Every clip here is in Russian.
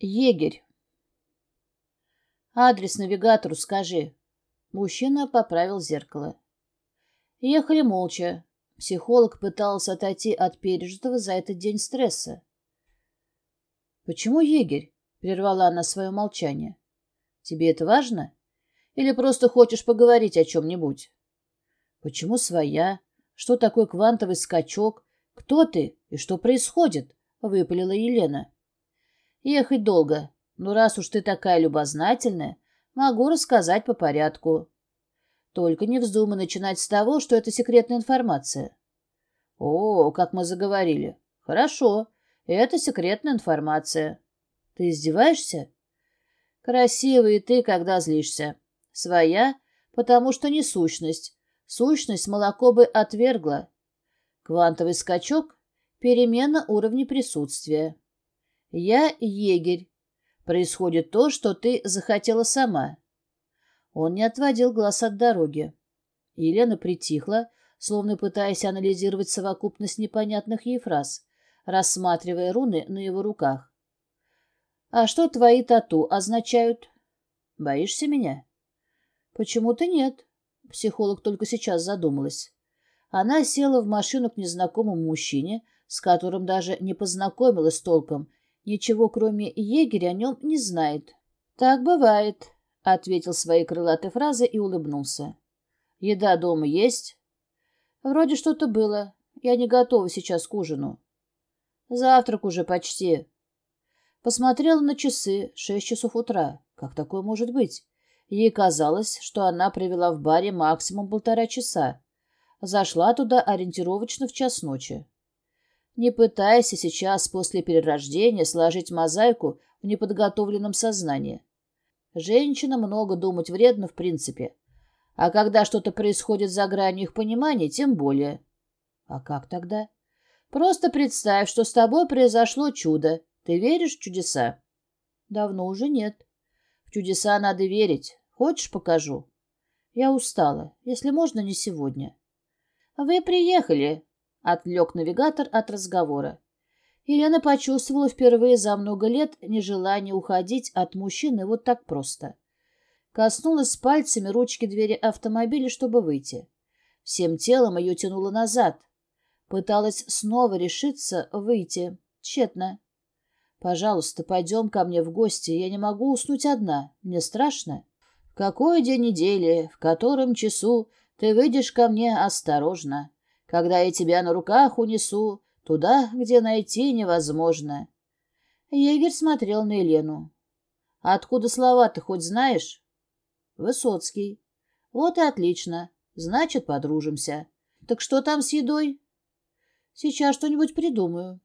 Егерь. Адрес навигатору скажи. Мужчина поправил зеркало. Ехали молча. Психолог пытался отойти от пережитого за этот день стресса. «Почему егерь?» — прервала она свое молчание. «Тебе это важно? Или просто хочешь поговорить о чем-нибудь?» «Почему своя? Что такое квантовый скачок? Кто ты и что происходит?» — выпалила Елена. Ехать долго, но раз уж ты такая любознательная, могу рассказать по порядку. Только не вздумай начинать с того, что это секретная информация. О, как мы заговорили. Хорошо, это секретная информация. Ты издеваешься? Красивый ты, когда злишься. Своя, потому что не сущность. Сущность молоко бы отвергла. Квантовый скачок — перемена уровня присутствия. Я егерь. Происходит то, что ты захотела сама. Он не отводил глаз от дороги. Елена притихла, словно пытаясь анализировать совокупность непонятных ей фраз, рассматривая руны на его руках. «А что твои тату означают?» «Боишься меня?» «Почему-то нет». Психолог только сейчас задумалась. Она села в машину к незнакомому мужчине, с которым даже не познакомилась толком, Ничего, кроме егеря, о нем не знает. «Так бывает», — ответил своей крылатой фразой и улыбнулся. «Еда дома есть?» «Вроде что-то было. Я не готова сейчас к ужину». «Завтрак уже почти». Посмотрела на часы. Шесть часов утра. Как такое может быть? Ей казалось, что она провела в баре максимум полтора часа. Зашла туда ориентировочно в час ночи. Не пытайся сейчас после перерождения сложить мозаику в неподготовленном сознании. Женщина много думать вредно в принципе. А когда что-то происходит за гранью их понимания, тем более. А как тогда? Просто представь, что с тобой произошло чудо. Ты веришь в чудеса? Давно уже нет. В чудеса надо верить. Хочешь, покажу? Я устала. Если можно, не сегодня. Вы приехали, Отвлек навигатор от разговора. Елена почувствовала впервые за много лет нежелание уходить от мужчины вот так просто. Коснулась пальцами ручки двери автомобиля, чтобы выйти. Всем телом ее тянуло назад. Пыталась снова решиться выйти. Тщетно. «Пожалуйста, пойдем ко мне в гости. Я не могу уснуть одна. Мне страшно». «Какой день недели, в котором часу ты выйдешь ко мне осторожно?» Когда я тебя на руках унесу туда, где найти невозможно. Егерь смотрел на Елену. «А откуда слова ты хоть знаешь?» «Высоцкий». «Вот и отлично. Значит, подружимся. Так что там с едой?» «Сейчас что-нибудь придумаю».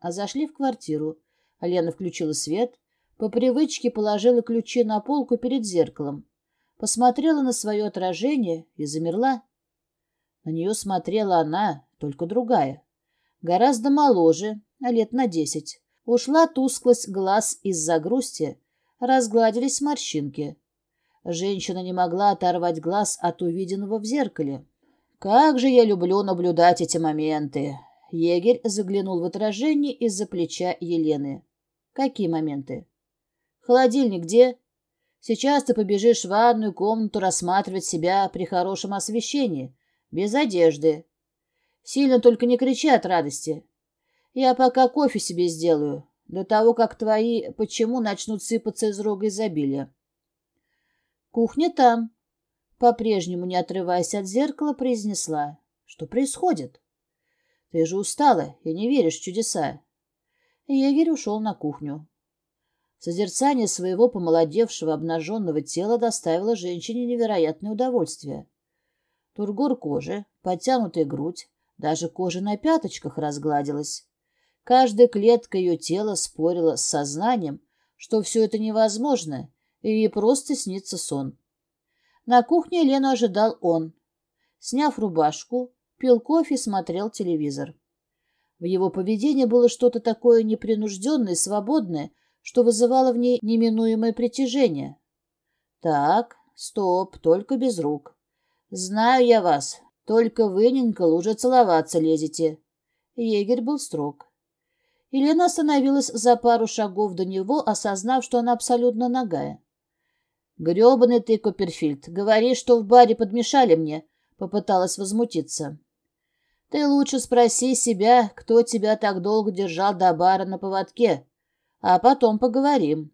А зашли в квартиру. Лена включила свет, по привычке положила ключи на полку перед зеркалом, посмотрела на свое отражение и замерла. На нее смотрела она, только другая. Гораздо моложе, лет на десять. Ушла тусклость глаз из-за грусти, разгладились морщинки. Женщина не могла оторвать глаз от увиденного в зеркале. «Как же я люблю наблюдать эти моменты!» Егерь заглянул в отражение из-за плеча Елены. «Какие моменты?» «Холодильник где?» «Сейчас ты побежишь в ванную комнату рассматривать себя при хорошем освещении без одежды. Сильно только не кричи от радости. Я пока кофе себе сделаю, до того, как твои почему начнут сыпаться из рога изобилия. Кухня там. По-прежнему, не отрываясь от зеркала, произнесла. Что происходит? Ты же устала и не веришь в чудеса. Егерь ушел на кухню. Созерцание своего помолодевшего обнаженного тела доставило женщине невероятное удовольствие. Тургор кожи, подтянутая грудь, даже кожа на пяточках разгладилась. Каждая клетка ее тела спорила с сознанием, что все это невозможно, и ей просто снится сон. На кухне Лену ожидал он. Сняв рубашку, пил кофе и смотрел телевизор. В его поведении было что-то такое непринужденное, свободное, что вызывало в ней неминуемое притяжение. Так, стоп, только без рук. «Знаю я вас. Только вы, Нинкл, уже целоваться лезете». Егерь был строг. Елена остановилась за пару шагов до него, осознав, что она абсолютно нагая. «Гребаный ты, Копперфильд, говори, что в баре подмешали мне», — попыталась возмутиться. «Ты лучше спроси себя, кто тебя так долго держал до бара на поводке, а потом поговорим.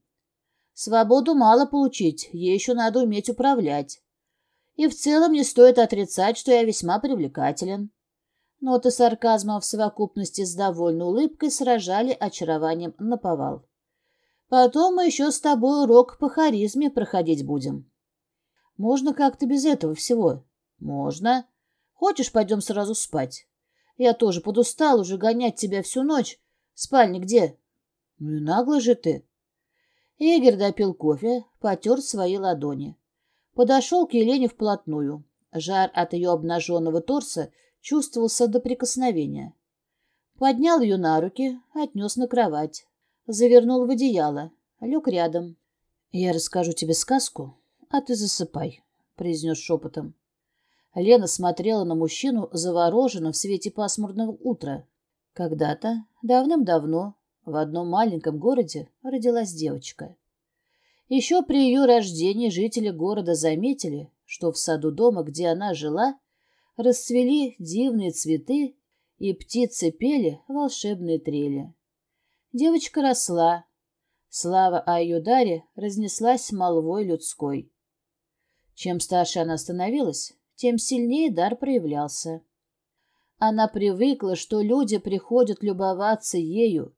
Свободу мало получить, ей еще надо уметь управлять. И в целом не стоит отрицать, что я весьма привлекателен». Ноты сарказма в совокупности с довольной улыбкой сражали очарованием наповал. Потом мы еще с тобой урок по харизме проходить будем. Можно как-то без этого всего? Можно. Хочешь, пойдем сразу спать? Я тоже подустал уже гонять тебя всю ночь. Спальня где? Ну и наглый же ты. Игорь допил кофе, потер свои ладони. Подошел к Елене вплотную. Жар от ее обнаженного торса чувствовался до прикосновения. Поднял ее на руки, отнес на кровать. Завернул в одеяло, лег рядом. «Я расскажу тебе сказку, а ты засыпай», — произнес шепотом. Лена смотрела на мужчину завороженно в свете пасмурного утра. Когда-то, давным-давно, в одном маленьком городе родилась девочка. Еще при ее рождении жители города заметили, что в саду дома, где она жила, расцвели дивные цветы, и птицы пели волшебные трели. Девочка росла. Слава о ее даре разнеслась молвой людской. Чем старше она становилась, тем сильнее дар проявлялся. Она привыкла, что люди приходят любоваться ею,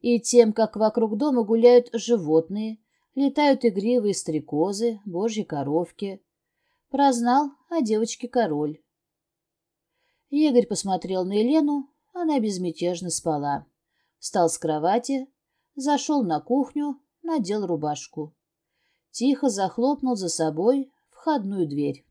и тем, как вокруг дома гуляют животные, летают игривые стрекозы, божьи коровки. Прознал о девочке король. Игорь посмотрел на Елену, она безмятежно спала. Встал с кровати, зашел на кухню, надел рубашку. Тихо захлопнул за собой входную дверь.